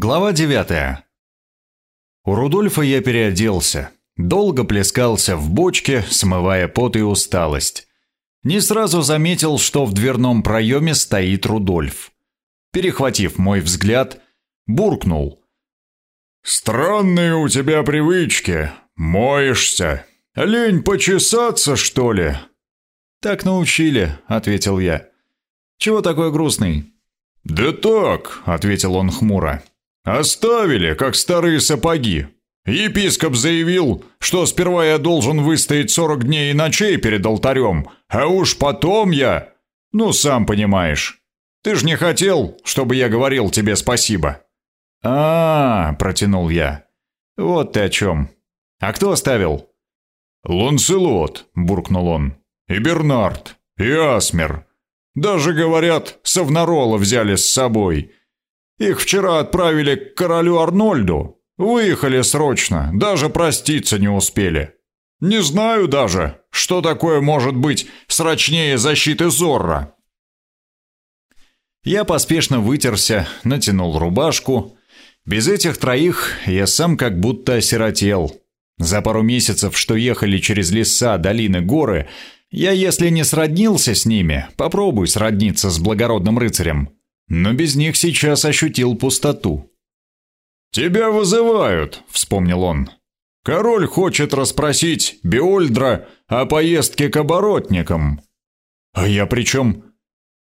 Глава 9. У Рудольфа я переоделся. Долго плескался в бочке, смывая пот и усталость. Не сразу заметил, что в дверном проеме стоит Рудольф. Перехватив мой взгляд, буркнул. «Странные у тебя привычки. Моешься. Лень почесаться, что ли?» «Так научили», — ответил я. «Чего такой грустный?» «Да так», — ответил он хмуро. «Оставили, как старые сапоги. Епископ заявил, что сперва я должен выстоять сорок дней и ночей перед алтарем, а уж потом я... Ну, сам понимаешь. Ты ж не хотел, чтобы я говорил тебе спасибо». А, -а, -а протянул я. «Вот ты о чем. А кто оставил?» «Ланселот», — буркнул он. «И Бернард, и Асмер. Даже, говорят, Савнарола взяли с собой. Их вчера отправили к королю Арнольду. Выехали срочно, даже проститься не успели. Не знаю даже, что такое может быть срочнее защиты Зорра. Я поспешно вытерся, натянул рубашку. Без этих троих я сам как будто осиротел. За пару месяцев, что ехали через леса, долины, горы, я, если не сроднился с ними, попробуй сродниться с благородным рыцарем но без них сейчас ощутил пустоту. «Тебя вызывают», — вспомнил он. «Король хочет расспросить Биольдра о поездке к оборотникам». «А я при чем?»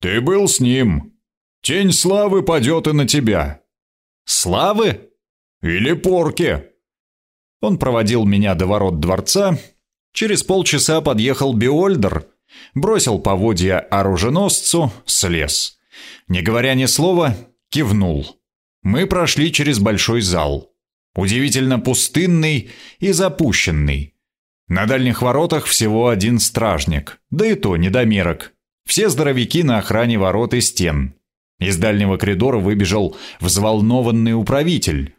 «Ты был с ним. Тень славы падет и на тебя». «Славы?» «Или порки». Он проводил меня до ворот дворца. Через полчаса подъехал Биольдер, бросил поводья оруженосцу, слез. Не говоря ни слова, кивнул. Мы прошли через большой зал. Удивительно пустынный и запущенный. На дальних воротах всего один стражник, да и то недомерок. Все здоровяки на охране ворот и стен. Из дальнего коридора выбежал взволнованный управитель.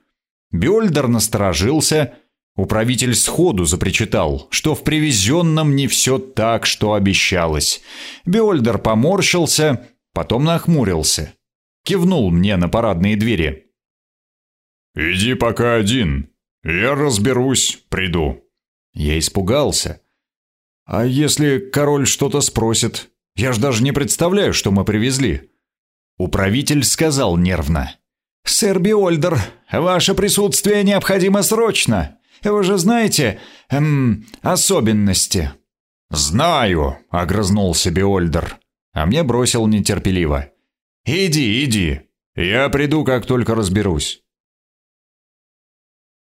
Бёльдер насторожился. Управитель сходу запричитал, что в привезенном не все так, что обещалось. Бёльдер поморщился Потом нахмурился. Кивнул мне на парадные двери. «Иди пока один. Я разберусь, приду». Я испугался. «А если король что-то спросит? Я ж даже не представляю, что мы привезли». Управитель сказал нервно. «Сэр Биольдер, ваше присутствие необходимо срочно. Вы же знаете, эм, особенности». «Знаю», — огрызнулся Биольдер а мне бросил нетерпеливо. «Иди, иди, я приду, как только разберусь».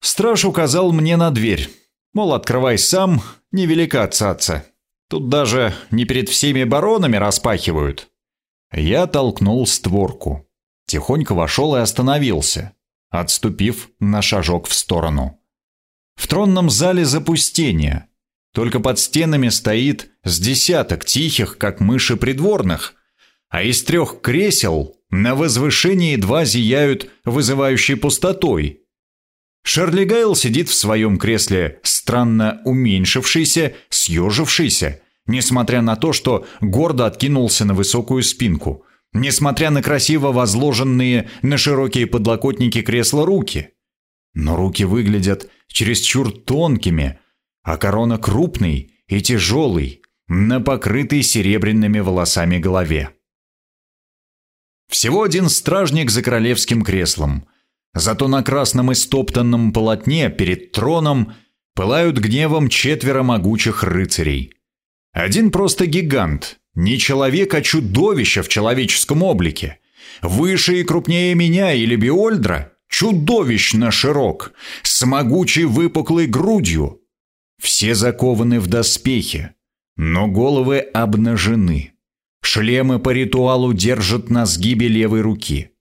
Страж указал мне на дверь, мол, открывай сам, невелика цаца. Тут даже не перед всеми баронами распахивают. Я толкнул створку, тихонько вошел и остановился, отступив на шажок в сторону. В тронном зале запустение, только под стенами стоит с десяток тихих, как мыши придворных, а из трех кресел на возвышении два зияют вызывающей пустотой. Шарли Гайл сидит в своем кресле, странно уменьшившийся, съежившийся, несмотря на то, что гордо откинулся на высокую спинку, несмотря на красиво возложенные на широкие подлокотники кресла руки. Но руки выглядят чересчур тонкими, а корона крупный и тяжелый, на покрытой серебряными волосами голове. Всего один стражник за королевским креслом, зато на красном истоптанном полотне перед троном пылают гневом четверо могучих рыцарей. Один просто гигант, не человек, а чудовище в человеческом облике. Выше и крупнее меня или Биольдра, чудовищно широк, с могучей выпуклой грудью, все закованы в доспехи, но головы обнажены. Шлемы по ритуалу держат на сгибе левой руки.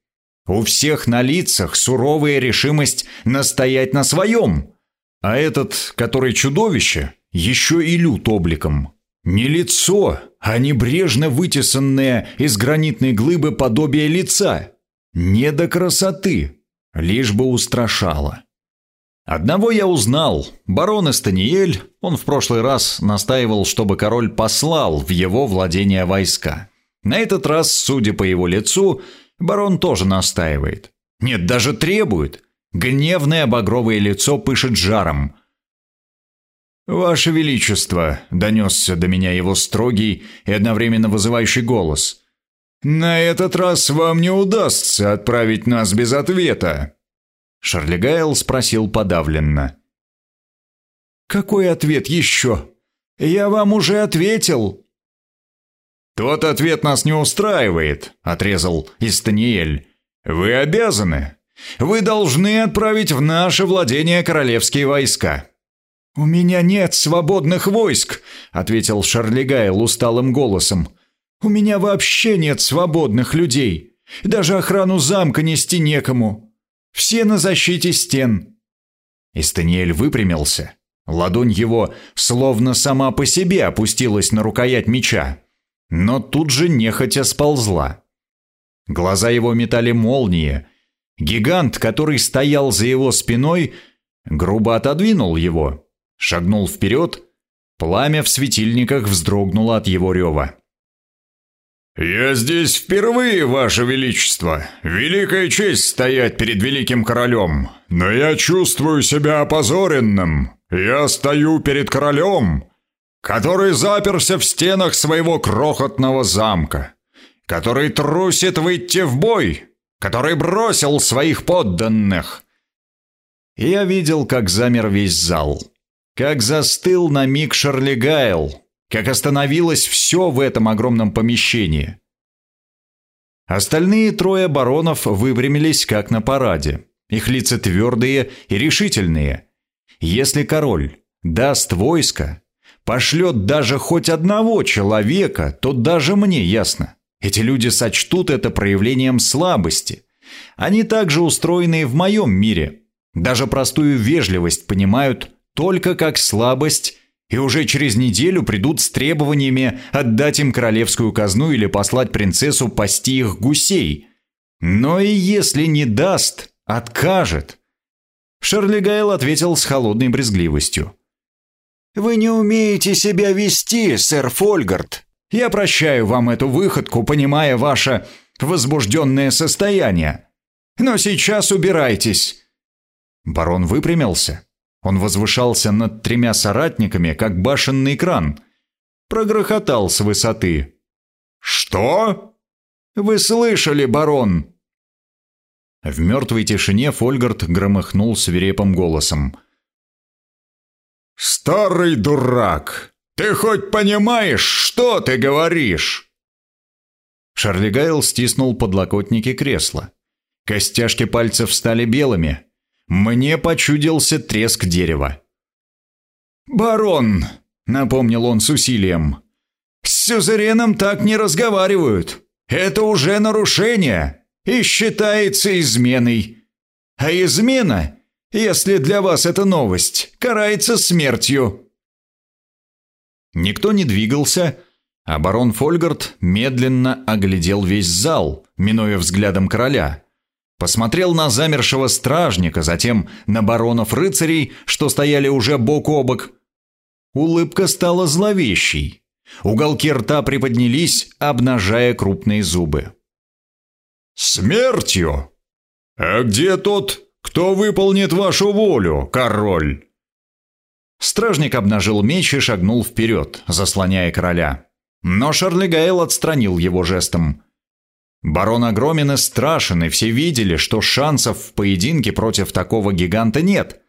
У всех на лицах суровая решимость настоять на своем. А этот, который чудовище, еще и лют обликом. Не лицо, а небрежно вытесанное из гранитной глыбы подобие лица. Не до красоты, лишь бы устрашало. Одного я узнал. Барон Эстаниэль, он в прошлый раз настаивал, чтобы король послал в его владение войска. На этот раз, судя по его лицу, барон тоже настаивает. Нет, даже требует. Гневное багровое лицо пышет жаром. «Ваше Величество!» — донесся до меня его строгий и одновременно вызывающий голос. «На этот раз вам не удастся отправить нас без ответа!» Шарлигайл спросил подавленно. «Какой ответ еще? Я вам уже ответил!» «Тот ответ нас не устраивает», — отрезал Истаниэль. «Вы обязаны. Вы должны отправить в наше владение королевские войска». «У меня нет свободных войск», — ответил Шарлигайл усталым голосом. «У меня вообще нет свободных людей. Даже охрану замка нести некому. Все на защите стен». Истаниэль выпрямился. Ладонь его словно сама по себе опустилась на рукоять меча но тут же нехотя сползла. Глаза его метали молнии. Гигант, который стоял за его спиной, грубо отодвинул его, шагнул вперед, пламя в светильниках вздрогнуло от его рева. «Я здесь впервые, Ваше Величество. Великая честь стоять перед великим королем. Но я чувствую себя опозоренным. Я стою перед королем, который заперся в стенах своего крохотного замка, который трусит выйти в бой, который бросил своих подданных. Я видел, как замер весь зал, как застыл на миг Шарли Гайл, как остановилось все в этом огромном помещении. Остальные трое баронов выпрямились, как на параде. Их лица твердые и решительные. Если король даст войско, пошлет даже хоть одного человека, то даже мне ясно. Эти люди сочтут это проявлением слабости. Они также устроены в моем мире. Даже простую вежливость понимают только как слабость и уже через неделю придут с требованиями отдать им королевскую казну или послать принцессу пасти их гусей. Но и если не даст, откажет. Шерли Гайл ответил с холодной брезгливостью. «Вы не умеете себя вести, сэр Фольгард. Я прощаю вам эту выходку, понимая ваше возбужденное состояние. Но сейчас убирайтесь». Барон выпрямился. Он возвышался над тремя соратниками, как башенный кран. Прогрохотал с высоты. «Что?» «Вы слышали, барон?» В мертвой тишине Фольгард громыхнул свирепым голосом. «Старый дурак! Ты хоть понимаешь, что ты говоришь?» Шарли Гайл стиснул подлокотники кресла. Костяшки пальцев стали белыми. Мне почудился треск дерева. «Барон!» — напомнил он с усилием. «С сюзереном так не разговаривают. Это уже нарушение и считается изменой. А измена если для вас это новость, карается смертью». Никто не двигался, а барон Фольгард медленно оглядел весь зал, минуя взглядом короля. Посмотрел на замершего стражника, затем на баронов-рыцарей, что стояли уже бок о бок. Улыбка стала зловещей. Уголки рта приподнялись, обнажая крупные зубы. «Смертью? А где тот, «Кто выполнит вашу волю, король?» Стражник обнажил меч и шагнул вперед, заслоняя короля. Но Шарлигайл отстранил его жестом. Барон огромен и страшен, и все видели, что шансов в поединке против такого гиганта нет.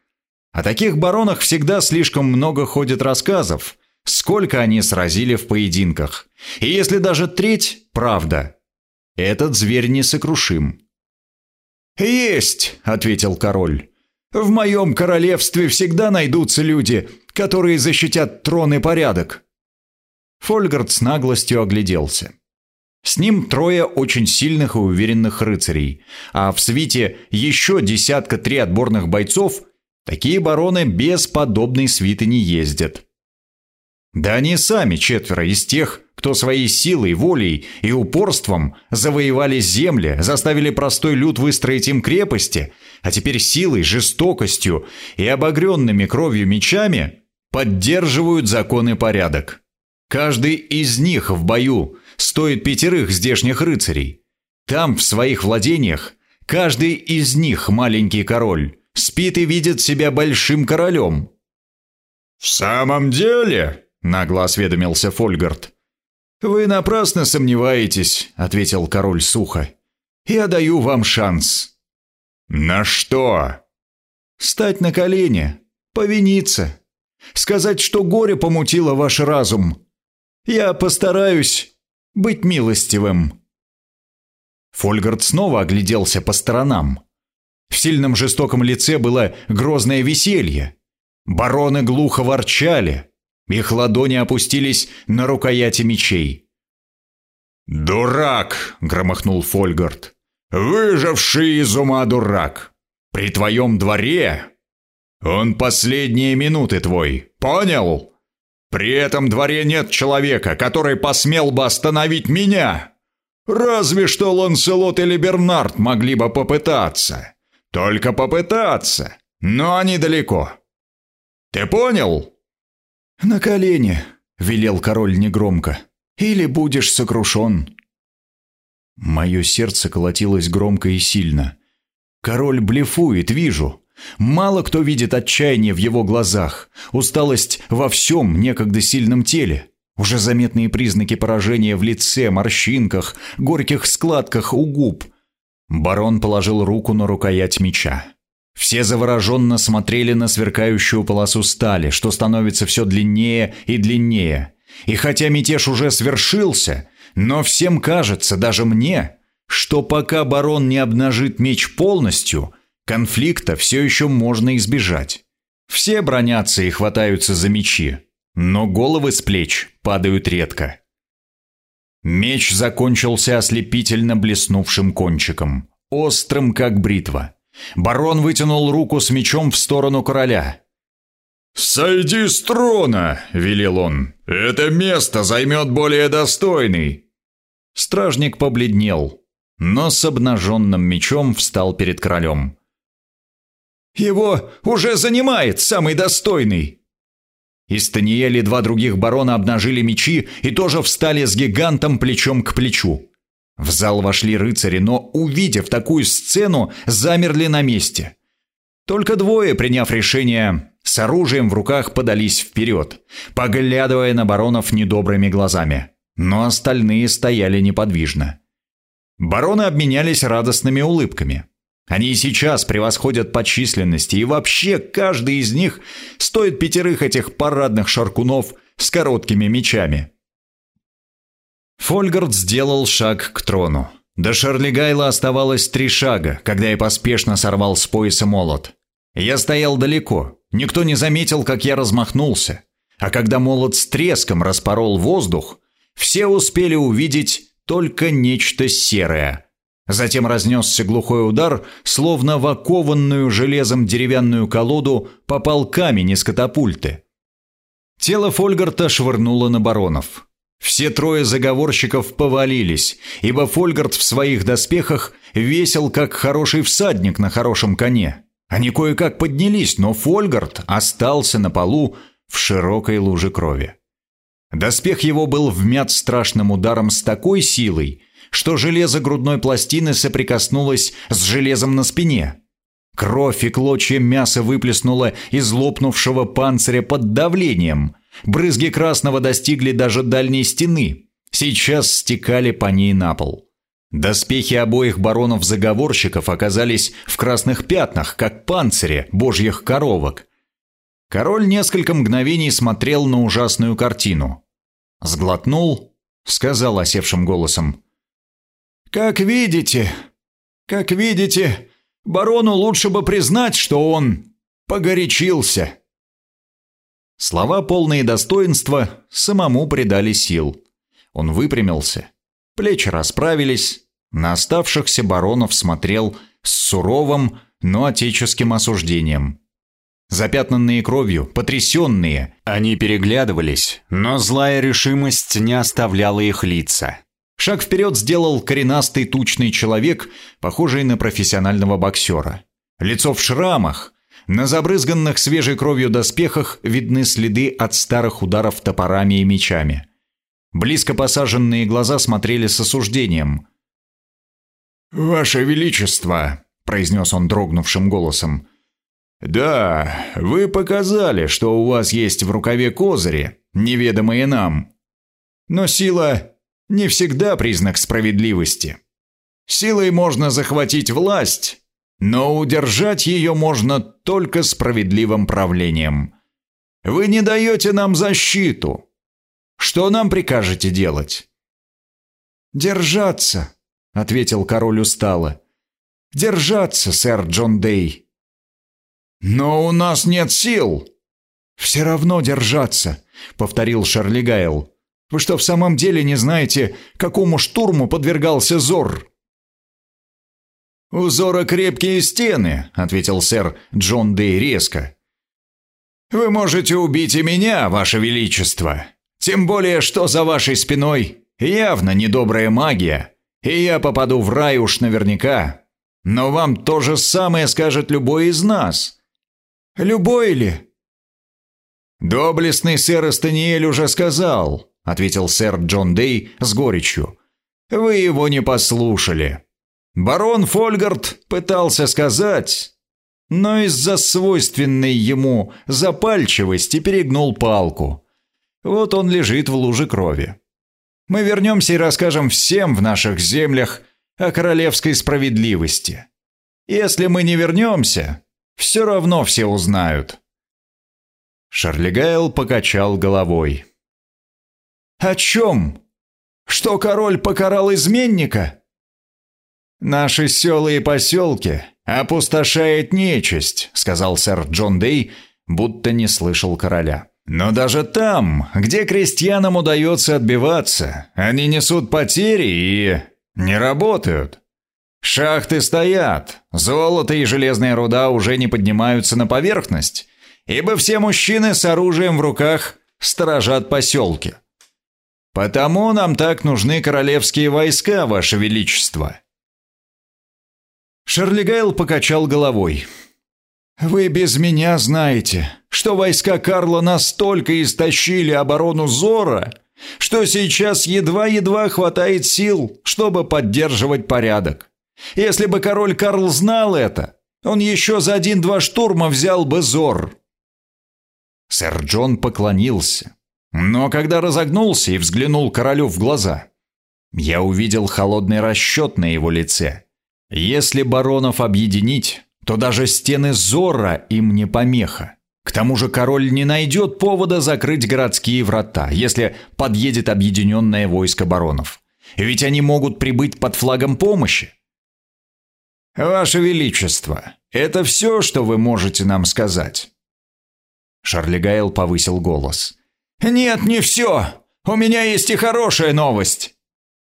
О таких баронах всегда слишком много ходит рассказов, сколько они сразили в поединках. И если даже треть – правда, этот зверь несокрушим. «Есть!» — ответил король. «В моем королевстве всегда найдутся люди, которые защитят трон и порядок». Фольгард с наглостью огляделся. С ним трое очень сильных и уверенных рыцарей, а в свите еще десятка три отборных бойцов, такие бароны без подобной свиты не ездят. Да они сами четверо из тех, кто своей силой, волей и упорством завоевали земли, заставили простой люд выстроить им крепости, а теперь силой, жестокостью и обогренными кровью мечами поддерживают закон и порядок. Каждый из них в бою стоит пятерых здешних рыцарей. Там, в своих владениях, Каждый из них маленький король, спит и видит себя большим королем. «В самом деле?» — нагло осведомился Фольгард. «Вы напрасно сомневаетесь», — ответил король сухо. «Я даю вам шанс». «На что?» «Стать на колени, повиниться, сказать, что горе помутило ваш разум. Я постараюсь быть милостивым». Фольгард снова огляделся по сторонам. В сильном жестоком лице было грозное веселье. Бароны глухо ворчали. Их ладони опустились на рукояти мечей. «Дурак!» — громыхнул Фольгард. «Выживший из ума дурак! При твоем дворе он последние минуты твой, понял? При этом дворе нет человека, который посмел бы остановить меня. Разве что Ланселот или Бернард могли бы попытаться. Только попытаться, но они далеко. Ты понял?» «На колени», — велел король негромко, — «или будешь сокрушен». Мое сердце колотилось громко и сильно. Король блефует, вижу. Мало кто видит отчаяние в его глазах, усталость во всем некогда сильном теле. Уже заметные признаки поражения в лице, морщинках, горьких складках у губ — Барон положил руку на рукоять меча. Все завороженно смотрели на сверкающую полосу стали, что становится все длиннее и длиннее. И хотя мятеж уже свершился, но всем кажется, даже мне, что пока барон не обнажит меч полностью, конфликта все еще можно избежать. Все бронятся и хватаются за мечи, но головы с плеч падают редко. Меч закончился ослепительно блеснувшим кончиком, острым как бритва. Барон вытянул руку с мечом в сторону короля. «Сойди с трона!» — велел он. «Это место займет более достойный!» Стражник побледнел, но с обнаженным мечом встал перед королем. «Его уже занимает самый достойный!» Из Таниэли два других барона обнажили мечи и тоже встали с гигантом плечом к плечу. В зал вошли рыцари, но, увидев такую сцену, замерли на месте. Только двое, приняв решение, с оружием в руках подались вперед, поглядывая на баронов недобрыми глазами. Но остальные стояли неподвижно. Бароны обменялись радостными улыбками. Они и сейчас превосходят по численности, и вообще каждый из них стоит пятерых этих парадных шаркунов с короткими мечами. Фольгард сделал шаг к трону. До Шарлигайла оставалось три шага, когда я поспешно сорвал с пояса молот. Я стоял далеко, никто не заметил, как я размахнулся. А когда молот с треском распорол воздух, все успели увидеть только нечто серое – Затем разнесся глухой удар, словно в окованную железом деревянную колоду попал камень из катапульты. Тело Фольгарта швырнуло на баронов. Все трое заговорщиков повалились, ибо Фольгарт в своих доспехах весел, как хороший всадник на хорошем коне. Они кое-как поднялись, но Фольгарт остался на полу в широкой луже крови. Доспех его был вмят страшным ударом с такой силой, что железо грудной пластины соприкоснулось с железом на спине. Кровь и клочья мяса выплеснуло из лопнувшего панциря под давлением. Брызги красного достигли даже дальней стены. Сейчас стекали по ней на пол. Доспехи обоих баронов-заговорщиков оказались в красных пятнах, как панцири божьих коровок. Король несколько мгновений смотрел на ужасную картину. Сглотнул, сказал осевшим голосом. «Как видите, как видите, барону лучше бы признать, что он погорячился». Слова, полные достоинства, самому придали сил. Он выпрямился, плечи расправились, на оставшихся баронов смотрел с суровым, но отеческим осуждением. Запятнанные кровью, потрясенные, они переглядывались, но злая решимость не оставляла их лица. Шаг вперед сделал коренастый тучный человек, похожий на профессионального боксера. Лицо в шрамах. На забрызганных свежей кровью доспехах видны следы от старых ударов топорами и мечами. Близко посаженные глаза смотрели с осуждением. «Ваше Величество», — произнес он дрогнувшим голосом, — «да, вы показали, что у вас есть в рукаве козыри, неведомые нам. Но сила не всегда признак справедливости. Силой можно захватить власть, но удержать ее можно только справедливым правлением. Вы не даете нам защиту. Что нам прикажете делать?» «Держаться», — ответил король устало. «Держаться, сэр Джон Дей». «Но у нас нет сил». «Все равно держаться», — повторил Шарли Гайл. «Вы что, в самом деле не знаете, какому штурму подвергался Зор?» «У Зора крепкие стены», — ответил сэр Джон Дей резко. «Вы можете убить и меня, ваше величество. Тем более, что за вашей спиной явно недобрая магия, и я попаду в рай уж наверняка. Но вам то же самое скажет любой из нас. Любой ли? Доблестный сэр Эстаниэль уже сказал, ответил сэр Джон Дей с горечью. Вы его не послушали. Барон Фольгард пытался сказать, но из-за свойственной ему запальчивости перегнул палку. Вот он лежит в луже крови. Мы вернемся и расскажем всем в наших землях о королевской справедливости. Если мы не вернемся, все равно все узнают». Шарлигайл покачал головой. «О чем? Что король покарал изменника?» «Наши села и поселки опустошает нечисть», — сказал сэр Джон Дей, будто не слышал короля. Но даже там, где крестьянам удается отбиваться, они несут потери и не работают. Шахты стоят, золото и железная руда уже не поднимаются на поверхность, ибо все мужчины с оружием в руках сторожат поселки. Потому нам так нужны королевские войска, ваше величество. Шарлигайл покачал головой. «Вы без меня знаете, что войска Карла настолько истощили оборону Зора, что сейчас едва-едва хватает сил, чтобы поддерживать порядок. Если бы король Карл знал это, он еще за один-два штурма взял бы Зор». Сэр Джон поклонился, но когда разогнулся и взглянул королю в глаза, я увидел холодный расчет на его лице. Если баронов объединить, то даже стены Зора им не помеха. К тому же король не найдет повода закрыть городские врата, если подъедет объединенное войско баронов. Ведь они могут прибыть под флагом помощи. «Ваше Величество, это все, что вы можете нам сказать?» Шарлигайл повысил голос. «Нет, не все! У меня есть и хорошая новость!»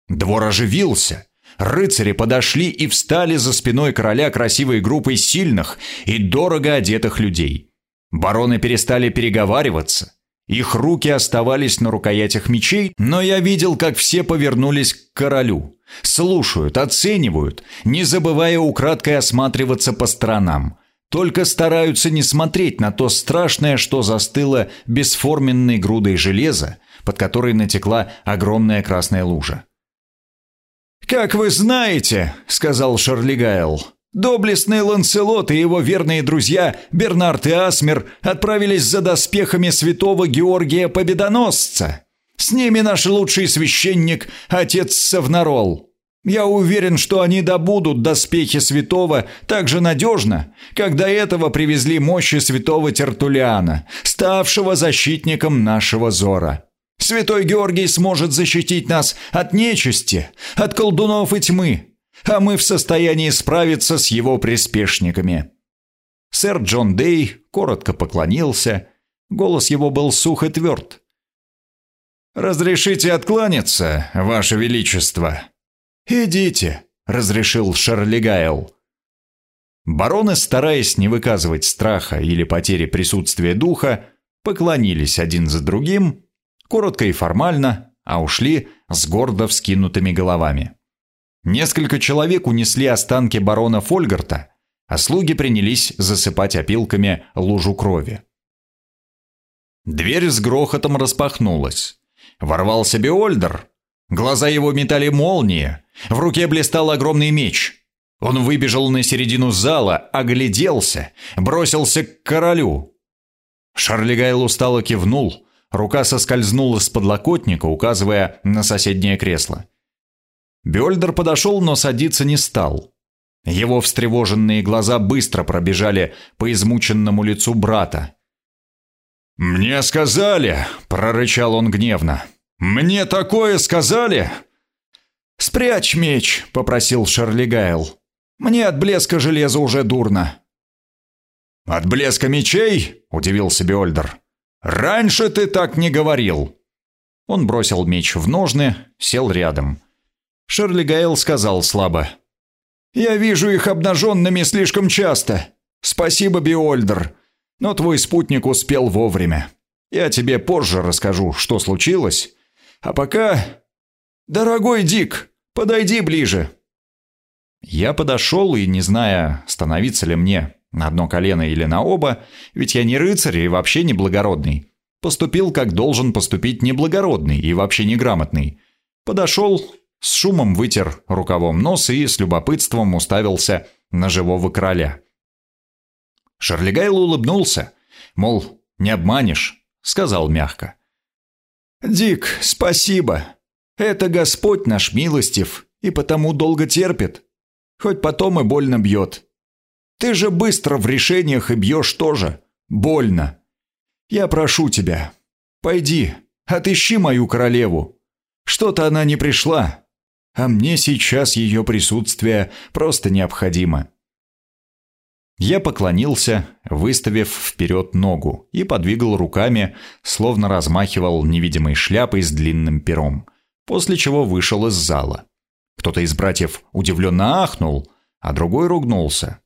Двор оживился. Рыцари подошли и встали за спиной короля красивой группой сильных и дорого одетых людей. Бароны перестали переговариваться. Их руки оставались на рукоятях мечей, но я видел, как все повернулись к королю. Слушают, оценивают, не забывая украдкой осматриваться по сторонам. Только стараются не смотреть на то страшное, что застыло бесформенной грудой железа, под которой натекла огромная красная лужа. «Как вы знаете», — сказал Шарли Гайл, доблестный Ланселот и его верные друзья Бернард и Асмер отправились за доспехами святого Георгия Победоносца. С ними наш лучший священник, отец Савнарол. Я уверен, что они добудут доспехи святого так же надежно, как до этого привезли мощи святого Тертулиана, ставшего защитником нашего Зора. Святой Георгий сможет защитить нас от нечисти, от колдунов и тьмы, а мы в состоянии справиться с его приспешниками». Сэр Джон Дей коротко поклонился, голос его был сух и тверд. «Разрешите откланяться, Ваше Величество?» «Идите», — разрешил Шарли Гайл. Бароны, стараясь не выказывать страха или потери присутствия духа, поклонились один за другим коротко и формально, а ушли с гордо вскинутыми головами. Несколько человек унесли останки барона Фольгарта, а слуги принялись засыпать опилками лужу крови. Дверь с грохотом распахнулась. Ворвался Беольдер. Глаза его метали молнии, в руке блистал огромный меч. Он выбежал на середину зала, огляделся, бросился к королю. Шарлигайл устало кивнул, рука соскользнула с подлокотника, указывая на соседнее кресло. Бёльдер подошел, но садиться не стал. Его встревоженные глаза быстро пробежали по измученному лицу брата. «Мне сказали!» — прорычал он гневно. «Мне такое сказали!» «Спрячь меч!» — попросил Шарли Гайл. «Мне от блеска железа уже дурно». «От блеска мечей?» — удивился Биольдер. «Раньше ты так не говорил!» Он бросил меч в ножны, сел рядом. Шерли Гайл сказал слабо. «Я вижу их обнаженными слишком часто. Спасибо, Биольдер, но твой спутник успел вовремя. Я тебе позже расскажу, что случилось. А пока... Дорогой Дик, подойди ближе». Я подошел и, не зная, становиться ли мне на одно колено или на оба, ведь я не рыцарь и вообще не благородный, поступил, как должен поступить неблагородный и вообще неграмотный. Подошел, с шумом вытер рукавом нос и с любопытством уставился на живого короля. Шарлигайл улыбнулся, мол, не обманешь, сказал мягко. «Дик, спасибо. Это Господь наш милостив и потому долго терпит, хоть потом и больно бьет. Ты же быстро в решениях и бьешь тоже. Больно. Я прошу тебя, пойди, отыщи мою королеву. Что-то она не пришла, а мне сейчас ее присутствие просто необходимо». Я поклонился, выставив вперед ногу, и подвигал руками, словно размахивал невидимой шляпой с длинным пером, после чего вышел из зала. Кто-то из братьев удивленно ахнул, а другой ругнулся.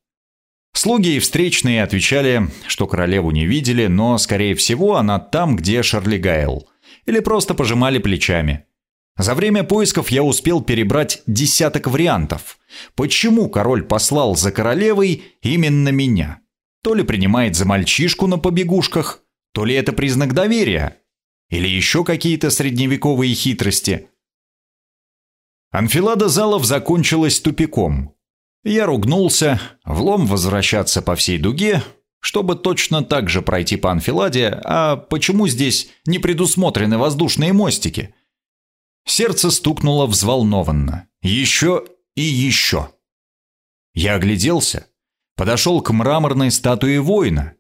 Слуги и встречные отвечали, что королеву не видели, но, скорее всего, она там, где Шарли Гайл, или просто пожимали плечами – за время поисков я успел перебрать десяток вариантов. Почему король послал за королевой именно меня? То ли принимает за мальчишку на побегушках, то ли это признак доверия, или еще какие-то средневековые хитрости. Анфилада залов закончилась тупиком. Я ругнулся, влом возвращаться по всей дуге, чтобы точно так же пройти по анфиладе, а почему здесь не предусмотрены воздушные мостики – Сердце стукнуло взволнованно. Еще и еще. Я огляделся, подошел к мраморной статуе воина.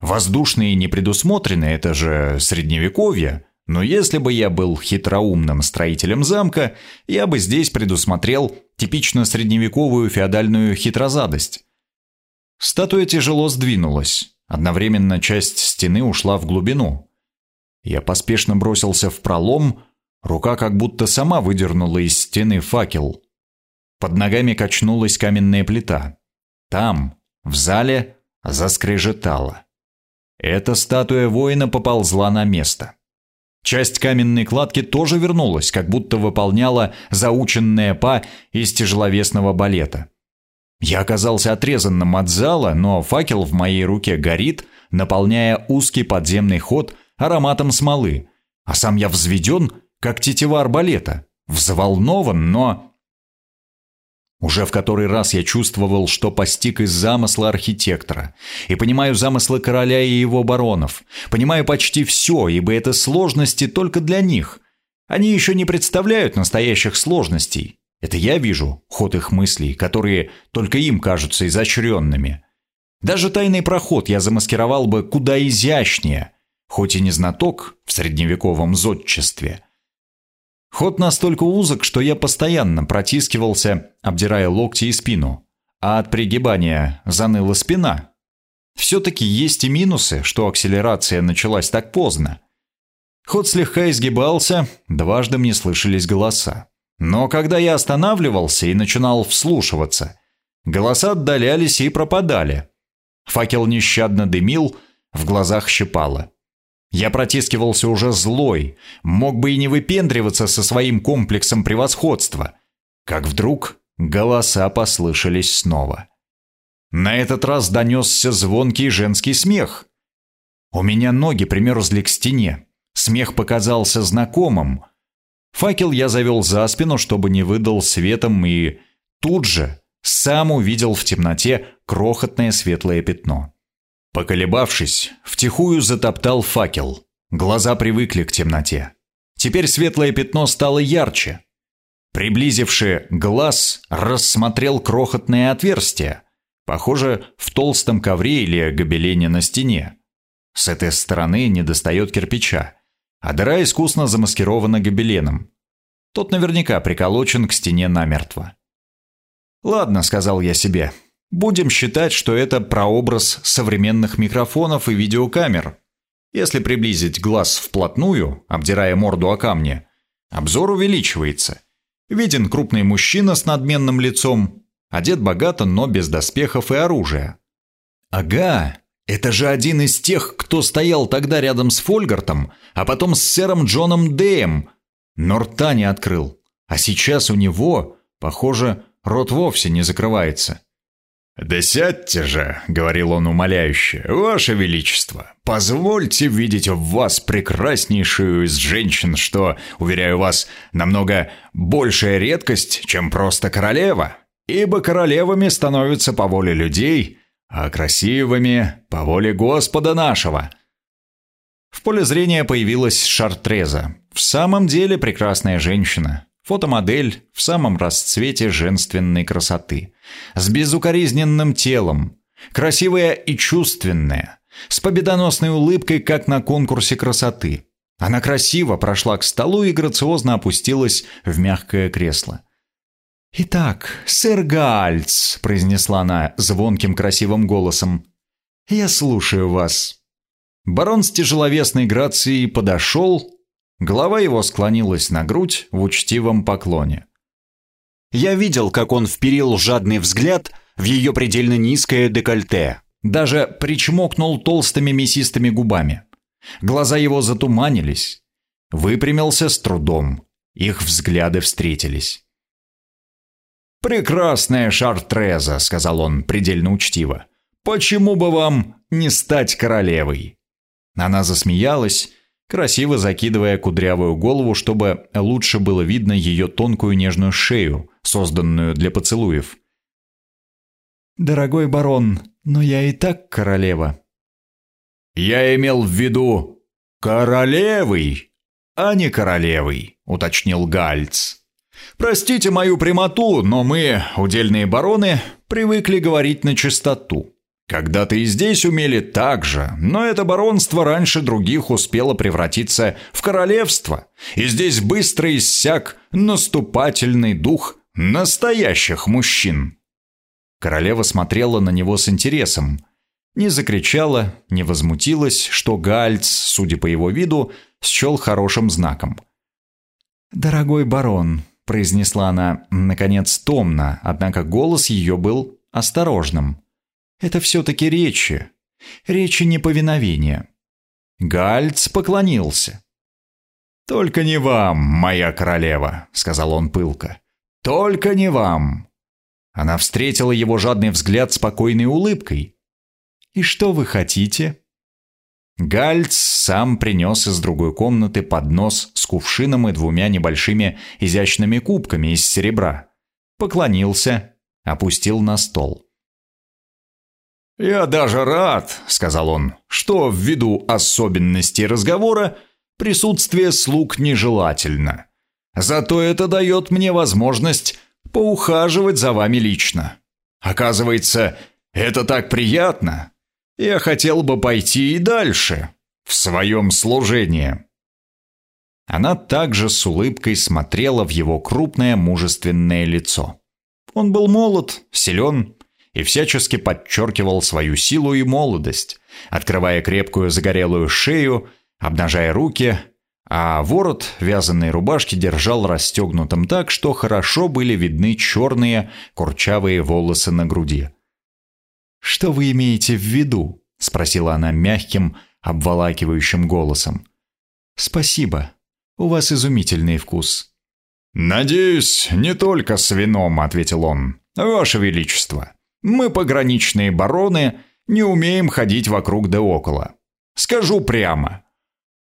Воздушные не предусмотрены, это же средневековье, но если бы я был хитроумным строителем замка, я бы здесь предусмотрел типично средневековую феодальную хитрозадость. Статуя тяжело сдвинулась, одновременно часть стены ушла в глубину. Я поспешно бросился в пролом, Рука как будто сама выдернула из стены факел. Под ногами качнулась каменная плита. Там, в зале, заскрежетало. Эта статуя воина поползла на место. Часть каменной кладки тоже вернулась, как будто выполняла заученное па из тяжеловесного балета. Я оказался отрезанным от зала, но факел в моей руке горит, наполняя узкий подземный ход ароматом смолы, а сам я взведен как тетива арбалета, взволнован, но... Уже в который раз я чувствовал, что постиг из замысла архитектора, и понимаю замыслы короля и его баронов, понимаю почти все, ибо это сложности только для них. Они еще не представляют настоящих сложностей. Это я вижу ход их мыслей, которые только им кажутся изощренными. Даже тайный проход я замаскировал бы куда изящнее, хоть и не знаток в средневековом зодчестве – Ход настолько узок, что я постоянно протискивался, обдирая локти и спину, а от пригибания заныла спина. Все-таки есть и минусы, что акселерация началась так поздно. Ход слегка изгибался, дважды мне слышались голоса. Но когда я останавливался и начинал вслушиваться, голоса отдалялись и пропадали. Факел нещадно дымил, в глазах щипало. Я протискивался уже злой, мог бы и не выпендриваться со своим комплексом превосходства. Как вдруг голоса послышались снова. На этот раз донесся звонкий женский смех. У меня ноги примерзли к стене. Смех показался знакомым. Факел я завел за спину, чтобы не выдал светом, и тут же сам увидел в темноте крохотное светлое пятно. Поколебавшись, втихую затоптал факел. Глаза привыкли к темноте. Теперь светлое пятно стало ярче. Приблизивший глаз рассмотрел крохотное отверстие, похоже, в толстом ковре или гобелене на стене. С этой стороны недостает кирпича, а дыра искусно замаскирована гобеленом. Тот наверняка приколочен к стене намертво. «Ладно», — сказал я себе, — «будем считать, что это прообраз современных микрофонов и видеокамер. Если приблизить глаз вплотную, обдирая морду о камни, обзор увеличивается. Виден крупный мужчина с надменным лицом, одет богато, но без доспехов и оружия. Ага, это же один из тех, кто стоял тогда рядом с Фольгартом, а потом с сэром Джоном Дэем. Но не открыл. А сейчас у него, похоже, рот вовсе не закрывается. «Да сядьте же», — говорил он умоляюще, — «Ваше Величество, позвольте видеть в вас прекраснейшую из женщин, что, уверяю вас, намного большая редкость, чем просто королева, ибо королевами становятся по воле людей, а красивыми — по воле Господа нашего». В поле зрения появилась Шартреза, в самом деле прекрасная женщина, Фотомодель в самом расцвете женственной красоты, с безукоризненным телом, красивая и чувственная, с победоносной улыбкой, как на конкурсе красоты. Она красиво прошла к столу и грациозно опустилась в мягкое кресло. «Итак, сэр Гальц», — произнесла она звонким красивым голосом, — «я слушаю вас». Барон с тяжеловесной грацией подошел Голова его склонилась на грудь в учтивом поклоне. Я видел, как он вперил жадный взгляд в ее предельно низкое декольте, даже причмокнул толстыми мясистыми губами. Глаза его затуманились. Выпрямился с трудом. Их взгляды встретились. «Прекрасная Шартреза», — сказал он предельно учтиво. «Почему бы вам не стать королевой?» Она засмеялась, красиво закидывая кудрявую голову, чтобы лучше было видно ее тонкую нежную шею, созданную для поцелуев. «Дорогой барон, но я и так королева». «Я имел в виду королевой, а не королевой», — уточнил Гальц. «Простите мою прямоту, но мы, удельные бароны, привыкли говорить на чистоту. Когда-то и здесь умели так же, но это баронство раньше других успело превратиться в королевство, и здесь быстро иссяк наступательный дух настоящих мужчин. Королева смотрела на него с интересом. Не закричала, не возмутилась, что Гальц, судя по его виду, счел хорошим знаком. «Дорогой барон», — произнесла она, наконец, томно, однако голос ее был осторожным. Это все-таки речи. Речи неповиновения. Гальц поклонился. «Только не вам, моя королева», — сказал он пылко. «Только не вам». Она встретила его жадный взгляд спокойной улыбкой. «И что вы хотите?» Гальц сам принес из другой комнаты поднос с кувшином и двумя небольшими изящными кубками из серебра. Поклонился, опустил на стол. «Я даже рад», — сказал он, — «что ввиду особенностей разговора присутствие слуг нежелательно. Зато это дает мне возможность поухаживать за вами лично. Оказывается, это так приятно. Я хотел бы пойти и дальше, в своем служении». Она также с улыбкой смотрела в его крупное мужественное лицо. Он был молод, силен, и всячески подчеркивал свою силу и молодость, открывая крепкую загорелую шею, обнажая руки, а ворот вязаной рубашки держал расстегнутым так, что хорошо были видны черные курчавые волосы на груди. «Что вы имеете в виду?» — спросила она мягким, обволакивающим голосом. «Спасибо. У вас изумительный вкус». «Надеюсь, не только с вином», — ответил он. «Ваше Величество, мы, пограничные бароны, не умеем ходить вокруг да около. Скажу прямо.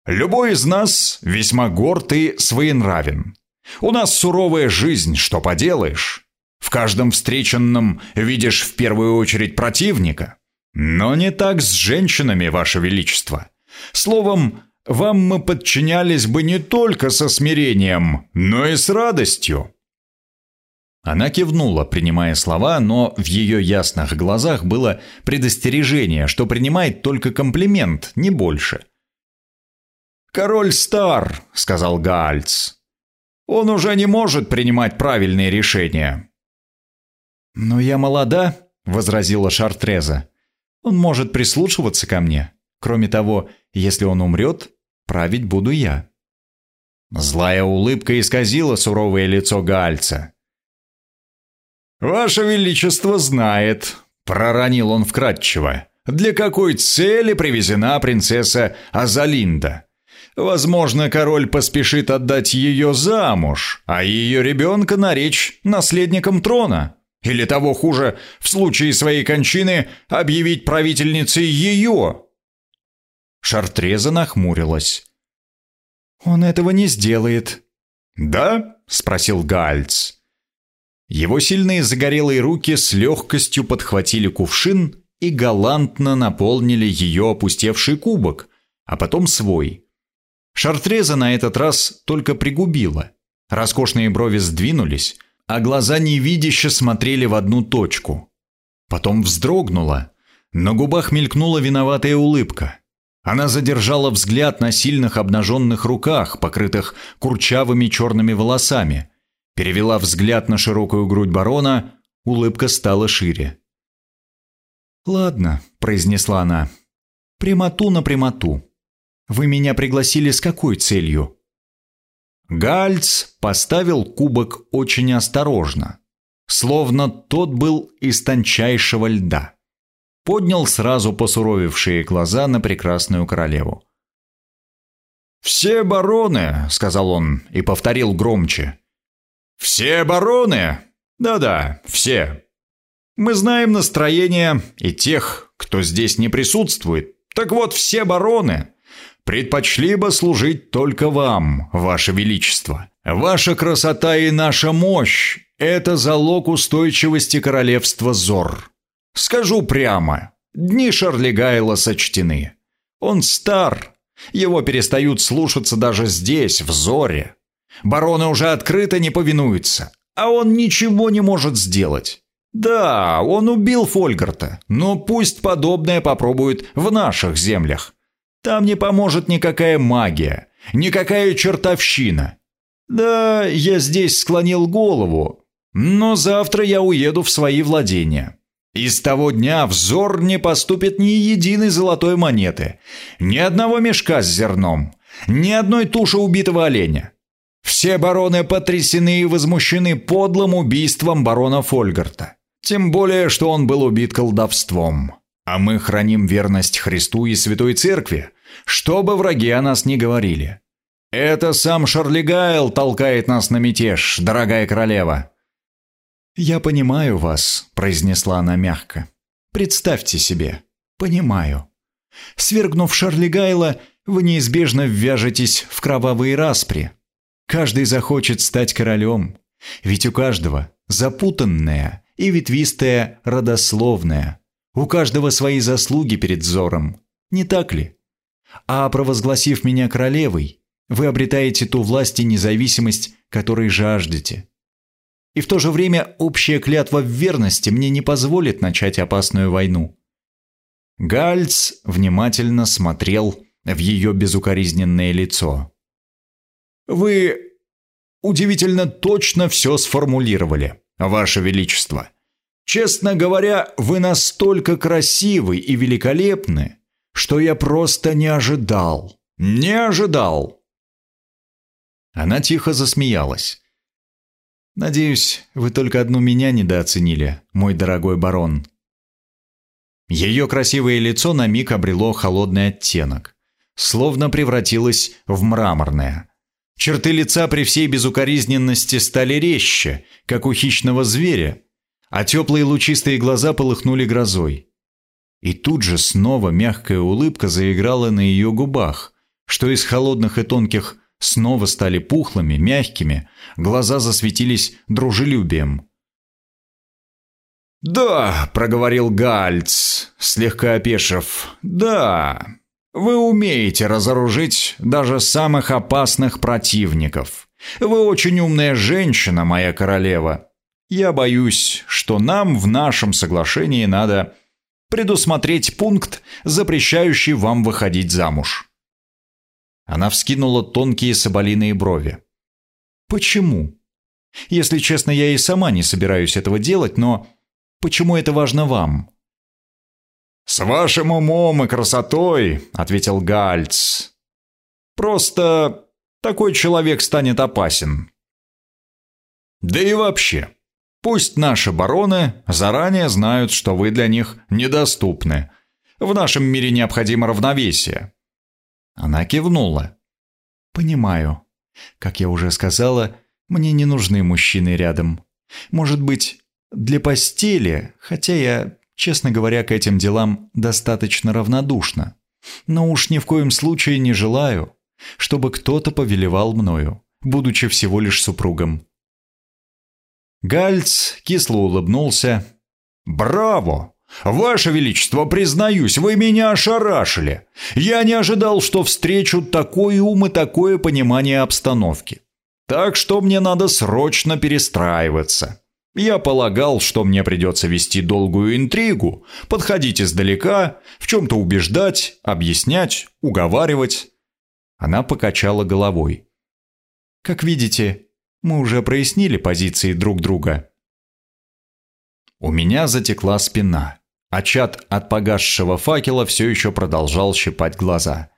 Любой из нас весьма горд и своенравен. У нас суровая жизнь, что поделаешь. В каждом встреченном видишь в первую очередь противника. Но не так с женщинами, Ваше Величество. Словом, вам мы подчинялись бы не только со смирением, но и с радостью». Она кивнула, принимая слова, но в ее ясных глазах было предостережение, что принимает только комплимент, не больше. «Король стар», — сказал Гаальц. «Он уже не может принимать правильные решения». «Но я молода», — возразила Шартреза. «Он может прислушиваться ко мне. Кроме того, если он умрет, править буду я». Злая улыбка исказила суровое лицо Гальца. «Ваше Величество знает», — проронил он вкратчиво, «для какой цели привезена принцесса Азалинда. Возможно, король поспешит отдать ее замуж, а ее ребенка наречь наследником трона. Или того хуже, в случае своей кончины объявить правительницей ее». Шартреза нахмурилась. «Он этого не сделает». «Да?» — спросил Гальц. Его сильные загорелые руки с легкостью подхватили кувшин и галантно наполнили ее опустевший кубок, а потом свой. Шартреза на этот раз только пригубила. Роскошные брови сдвинулись, а глаза невидяще смотрели в одну точку. Потом вздрогнула. На губах мелькнула виноватая улыбка. Она задержала взгляд на сильных обнаженных руках, покрытых курчавыми черными волосами. Перевела взгляд на широкую грудь барона, улыбка стала шире. «Ладно», — произнесла она, — «прямоту на прямоту. Вы меня пригласили с какой целью?» Гальц поставил кубок очень осторожно, словно тот был из тончайшего льда поднял сразу посуровевшие глаза на прекрасную королеву. «Все бароны», — сказал он и повторил громче. «Все бароны? Да-да, все. Мы знаем настроение и тех, кто здесь не присутствует. Так вот, все бароны предпочли бы служить только вам, ваше величество. Ваша красота и наша мощь — это залог устойчивости королевства Зор. Скажу прямо, дни Шарли Гайла сочтены. Он стар, его перестают слушаться даже здесь, в Зоре. Бароны уже открыто не повинуются, а он ничего не может сделать. Да, он убил Фольгарта, но пусть подобное попробует в наших землях. Там не поможет никакая магия, никакая чертовщина. Да, я здесь склонил голову, но завтра я уеду в свои владения. И с того дня взор не поступит ни единой золотой монеты, ни одного мешка с зерном, ни одной туши убитого оленя. Все бароны потрясены и возмущены подлым убийством барона Фольгарта. Тем более, что он был убит колдовством. А мы храним верность Христу и Святой Церкви, что бы враги о нас не говорили. Это сам Шарлигайл толкает нас на мятеж, дорогая королева. «Я понимаю вас», — произнесла она мягко. «Представьте себе. Понимаю. Свергнув Шарли Гайла, вы неизбежно ввяжетесь в кровавые распри. Каждый захочет стать королем, ведь у каждого запутанная и ветвистая родословная. У каждого свои заслуги перед взором, не так ли? А провозгласив меня королевой, вы обретаете ту власть и независимость, которой жаждете. И в то же время общая клятва в верности мне не позволит начать опасную войну. Гальц внимательно смотрел в ее безукоризненное лицо. «Вы удивительно точно все сформулировали, Ваше Величество. Честно говоря, вы настолько красивы и великолепны, что я просто не ожидал. Не ожидал!» Она тихо засмеялась. Надеюсь, вы только одну меня недооценили, мой дорогой барон». Ее красивое лицо на миг обрело холодный оттенок, словно превратилось в мраморное. Черты лица при всей безукоризненности стали резче, как у хищного зверя, а теплые лучистые глаза полыхнули грозой. И тут же снова мягкая улыбка заиграла на ее губах, что из холодных и тонких снова стали пухлыми, мягкими, глаза засветились дружелюбием. «Да», — проговорил Гальц, слегка опешив, — «да, вы умеете разоружить даже самых опасных противников. Вы очень умная женщина, моя королева. Я боюсь, что нам в нашем соглашении надо предусмотреть пункт, запрещающий вам выходить замуж». Она вскинула тонкие соболиные брови. «Почему? Если честно, я и сама не собираюсь этого делать, но почему это важно вам?» «С вашим умом и красотой», — ответил Гальц. «Просто такой человек станет опасен. Да и вообще, пусть наши бароны заранее знают, что вы для них недоступны. В нашем мире необходимо равновесие. Она кивнула. «Понимаю. Как я уже сказала, мне не нужны мужчины рядом. Может быть, для постели, хотя я, честно говоря, к этим делам достаточно равнодушна. Но уж ни в коем случае не желаю, чтобы кто-то повелевал мною, будучи всего лишь супругом». Гальц кисло улыбнулся. «Браво! «Ваше Величество, признаюсь, вы меня ошарашили. Я не ожидал, что встречу такой ум и такое понимание обстановки. Так что мне надо срочно перестраиваться. Я полагал, что мне придется вести долгую интригу, подходить издалека, в чем-то убеждать, объяснять, уговаривать». Она покачала головой. «Как видите, мы уже прояснили позиции друг друга. У меня затекла спина, а чад от погасшего факела все еще продолжал щипать глаза.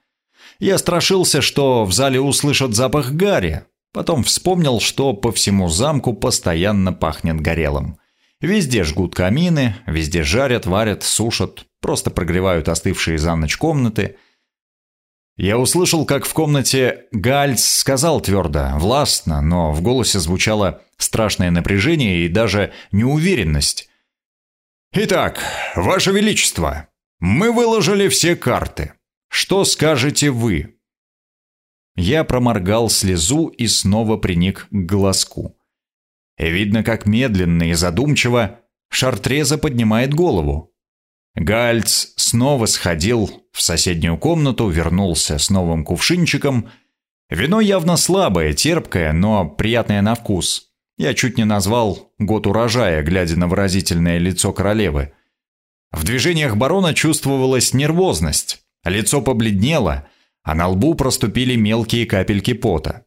Я страшился, что в зале услышат запах гари, потом вспомнил, что по всему замку постоянно пахнет горелым. Везде жгут камины, везде жарят, варят, сушат, просто прогревают остывшие за ночь комнаты. Я услышал, как в комнате Гальц сказал твердо, властно, но в голосе звучало страшное напряжение и даже неуверенность. «Итак, Ваше Величество, мы выложили все карты. Что скажете вы?» Я проморгал слезу и снова приник к глазку. Видно, как медленно и задумчиво Шартреза поднимает голову. Гальц снова сходил в соседнюю комнату, вернулся с новым кувшинчиком. Вино явно слабое, терпкое, но приятное на вкус. Я чуть не назвал год урожая, глядя на выразительное лицо королевы. В движениях барона чувствовалась нервозность, лицо побледнело, а на лбу проступили мелкие капельки пота.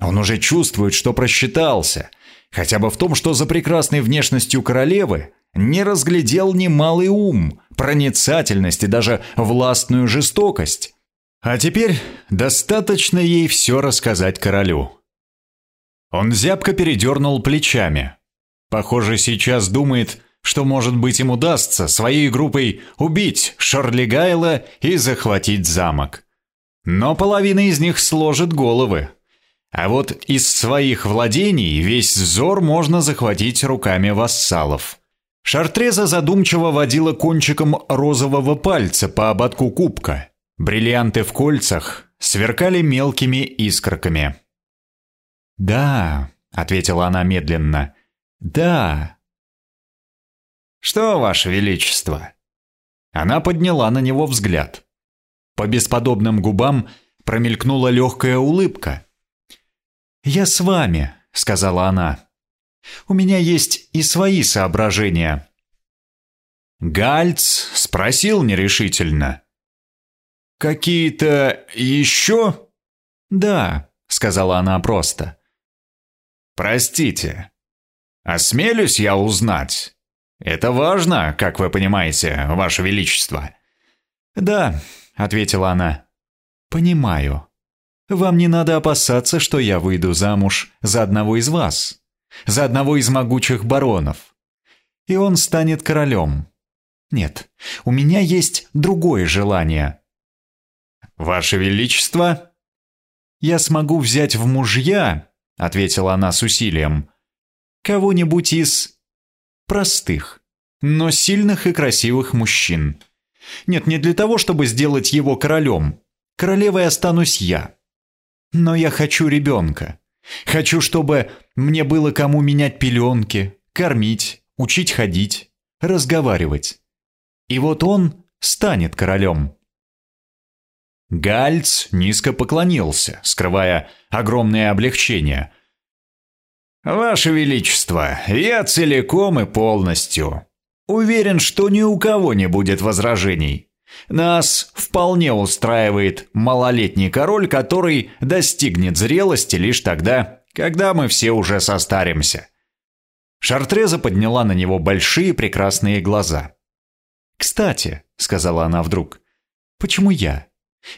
Он уже чувствует, что просчитался, хотя бы в том, что за прекрасной внешностью королевы не разглядел немалый ум, проницательность и даже властную жестокость. А теперь достаточно ей все рассказать королю. Он зябко передернул плечами. Похоже, сейчас думает, что, может быть, им удастся своей группой убить Шарли Гайла и захватить замок. Но половина из них сложит головы. А вот из своих владений весь взор можно захватить руками вассалов. Шартреза задумчиво водила кончиком розового пальца по ободку кубка. Бриллианты в кольцах сверкали мелкими искорками. «Да», — ответила она медленно, — «да». «Что, Ваше Величество?» Она подняла на него взгляд. По бесподобным губам промелькнула легкая улыбка. «Я с вами», — сказала она. «У меня есть и свои соображения». Гальц спросил нерешительно. «Какие-то еще?» «Да», — сказала она просто. «Простите. Осмелюсь я узнать. Это важно, как вы понимаете, Ваше Величество». «Да», — ответила она. «Понимаю. Вам не надо опасаться, что я выйду замуж за одного из вас, за одного из могучих баронов. И он станет королем. Нет, у меня есть другое желание». «Ваше Величество?» «Я смогу взять в мужья — ответила она с усилием. «Кого-нибудь из... простых, но сильных и красивых мужчин. Нет, не для того, чтобы сделать его королем. королевой останусь я. Но я хочу ребенка. Хочу, чтобы мне было кому менять пеленки, кормить, учить ходить, разговаривать. И вот он станет королем. Гальц низко поклонился, скрывая огромное облегчение. «Ваше Величество, я целиком и полностью. Уверен, что ни у кого не будет возражений. Нас вполне устраивает малолетний король, который достигнет зрелости лишь тогда, когда мы все уже состаримся». Шартреза подняла на него большие прекрасные глаза. «Кстати», — сказала она вдруг, — «почему я?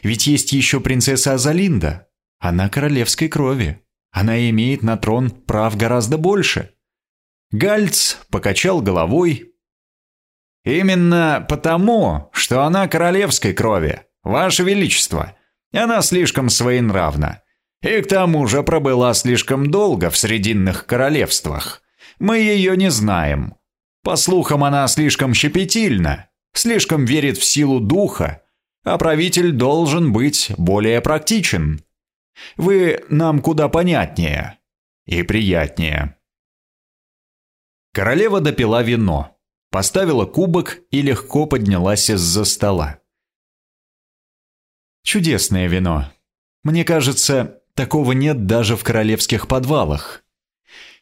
Ведь есть еще принцесса Азалинда. Она королевской крови. Она имеет на трон прав гораздо больше». Гальц покачал головой. «Именно потому, что она королевской крови, Ваше Величество. Она слишком своенравна. И к тому же пробыла слишком долго в Срединных королевствах. Мы ее не знаем. По слухам, она слишком щепетильна, слишком верит в силу духа, а правитель должен быть более практичен. Вы нам куда понятнее и приятнее. Королева допила вино, поставила кубок и легко поднялась из-за стола. Чудесное вино. Мне кажется, такого нет даже в королевских подвалах.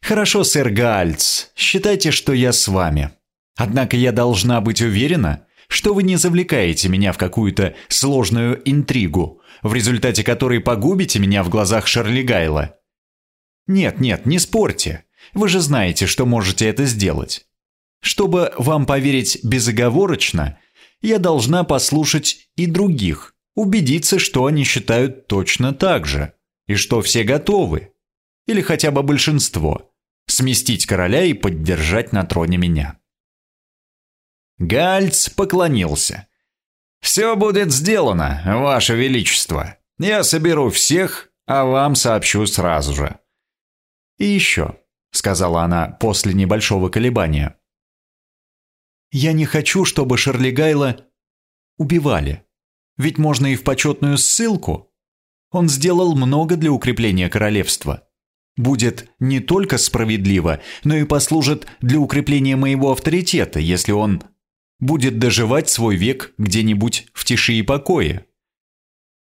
Хорошо, сэр Гальц, считайте, что я с вами. Однако я должна быть уверена, что вы не завлекаете меня в какую-то сложную интригу, в результате которой погубите меня в глазах Шарли Гайла. Нет, нет, не спорьте. Вы же знаете, что можете это сделать. Чтобы вам поверить безоговорочно, я должна послушать и других, убедиться, что они считают точно так же, и что все готовы, или хотя бы большинство сместить короля и поддержать на троне меня. Гальц поклонился. «Все будет сделано, Ваше Величество. Я соберу всех, а вам сообщу сразу же». «И еще», — сказала она после небольшого колебания. «Я не хочу, чтобы Шарлигайла убивали. Ведь можно и в почетную ссылку. Он сделал много для укрепления королевства будет не только справедливо, но и послужит для укрепления моего авторитета, если он будет доживать свой век где-нибудь в тиши и покое.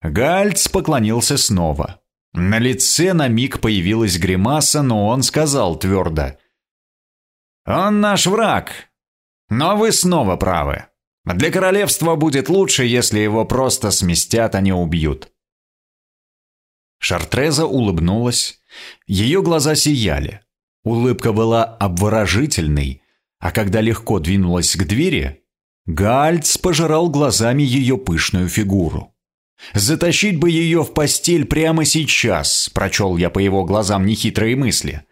Гальц поклонился снова. На лице на миг появилась гримаса, но он сказал твердо. «Он наш враг, но вы снова правы. Для королевства будет лучше, если его просто сместят, а не убьют». Шартреза улыбнулась, ее глаза сияли. Улыбка была обворожительной, а когда легко двинулась к двери, Гальц пожирал глазами ее пышную фигуру. «Затащить бы ее в постель прямо сейчас», – прочел я по его глазам нехитрые мысли.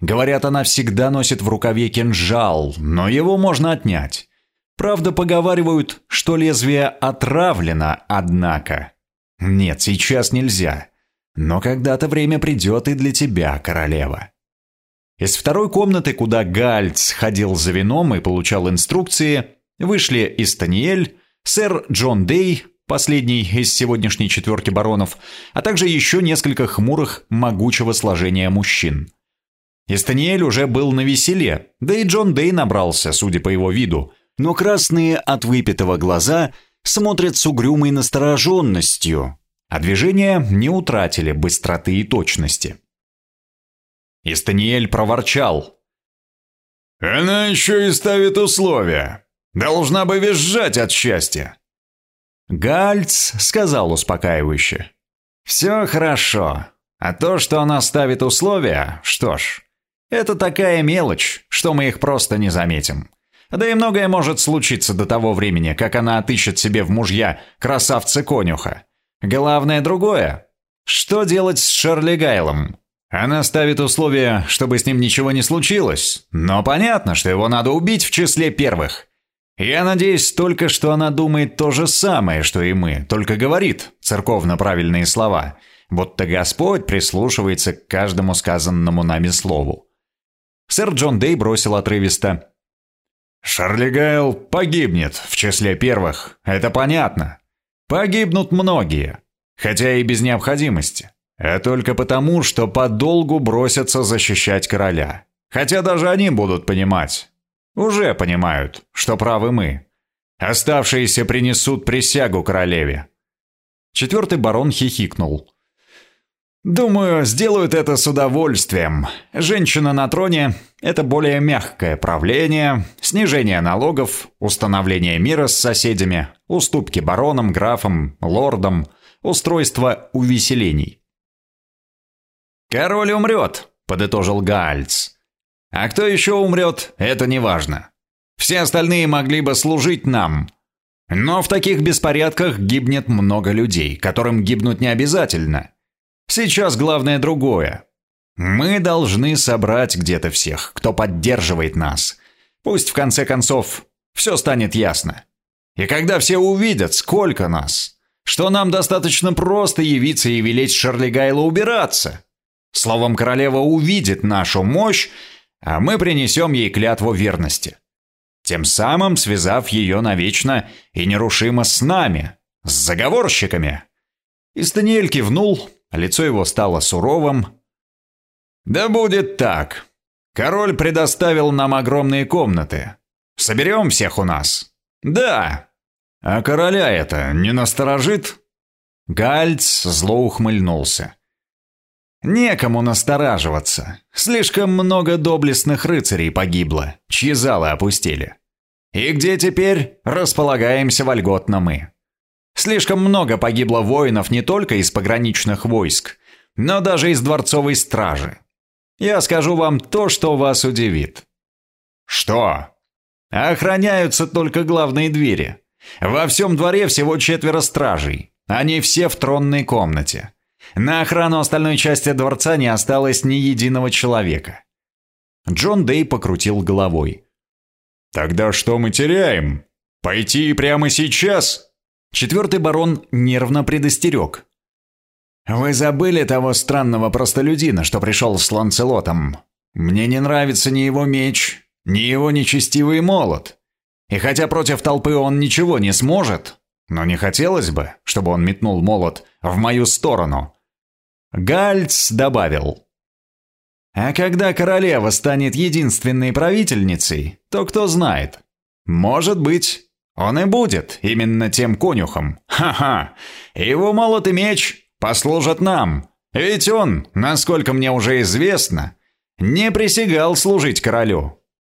Говорят, она всегда носит в рукаве кинжал, но его можно отнять. Правда, поговаривают, что лезвие отравлено, однако. Нет, сейчас нельзя. Но когда-то время придет и для тебя, королева. Из второй комнаты, куда Гальц ходил за вином и получал инструкции, вышли Истаниэль, сэр Джон Дей, последний из сегодняшней четверки баронов, а также еще несколько хмурых, могучего сложения мужчин. Истаниэль уже был на веселе, да и Джон Дей набрался, судя по его виду, но красные от выпитого глаза смотрят с угрюмой настороженностью, а движения не утратили быстроты и точности. Истаниэль проворчал. «Она еще и ставит условия. Должна бы визжать от счастья». Гальц сказал успокаивающе. «Все хорошо. А то, что она ставит условия, что ж, это такая мелочь, что мы их просто не заметим. Да и многое может случиться до того времени, как она отыщет себе в мужья красавца-конюха. Главное другое. Что делать с Шарли Гайлом? Она ставит условия, чтобы с ним ничего не случилось, но понятно, что его надо убить в числе первых. Я надеюсь только, что она думает то же самое, что и мы, только говорит церковно правильные слова, будто Господь прислушивается к каждому сказанному нами слову. Сэр Джон Дей бросил отрывисто. «Шарли Гайл погибнет в числе первых, это понятно. Погибнут многие. хотя и без необходимости, а только потому, что подолгу бросятся защищать короля. Хотя даже они будут понимать, уже понимают, что правы мы. Оставшиеся принесут присягу королеве. Четвертый барон хихикнул. «Думаю, сделают это с удовольствием. Женщина на троне – это более мягкое правление, снижение налогов, установление мира с соседями, уступки баронам, графам, лордам, устройство увеселений». «Король умрет», – подытожил Гаальц. «А кто еще умрет, это не важно. Все остальные могли бы служить нам, но в таких беспорядках гибнет много людей, которым гибнуть не обязательно. Сейчас главное другое. Мы должны собрать где-то всех, кто поддерживает нас. Пусть в конце концов все станет ясно. И когда все увидят, сколько нас, что нам достаточно просто явиться и велеть Шарлигайлу убираться. Словом, королева увидит нашу мощь, а мы принесем ей клятву верности тем самым связав ее навечно и нерушимо с нами, с заговорщиками. Истаниэль кивнул, лицо его стало суровым. «Да будет так. Король предоставил нам огромные комнаты. Соберем всех у нас?» «Да. А короля это не насторожит?» Гальц зло ухмыльнулся. «Некому настораживаться. Слишком много доблестных рыцарей погибло, чьи залы опустили. И где теперь располагаемся вольготно мы? Слишком много погибло воинов не только из пограничных войск, но даже из дворцовой стражи. Я скажу вам то, что вас удивит. Что? Охраняются только главные двери. Во всем дворе всего четверо стражей. Они все в тронной комнате. На охрану остальной части дворца не осталось ни единого человека. Джон Дей покрутил головой. «Тогда что мы теряем? Пойти прямо сейчас?» Четвертый барон нервно предостерег. «Вы забыли того странного простолюдина, что пришел с Ланцелотом. Мне не нравится ни его меч, ни его нечестивый молот. И хотя против толпы он ничего не сможет, но не хотелось бы, чтобы он метнул молот в мою сторону». Гальц добавил. А когда королева станет единственной правительницей, то кто знает. Может быть, он и будет именно тем конюхом. Ха-ха! Его молот меч послужат нам. Ведь он, насколько мне уже известно, не присягал служить королю.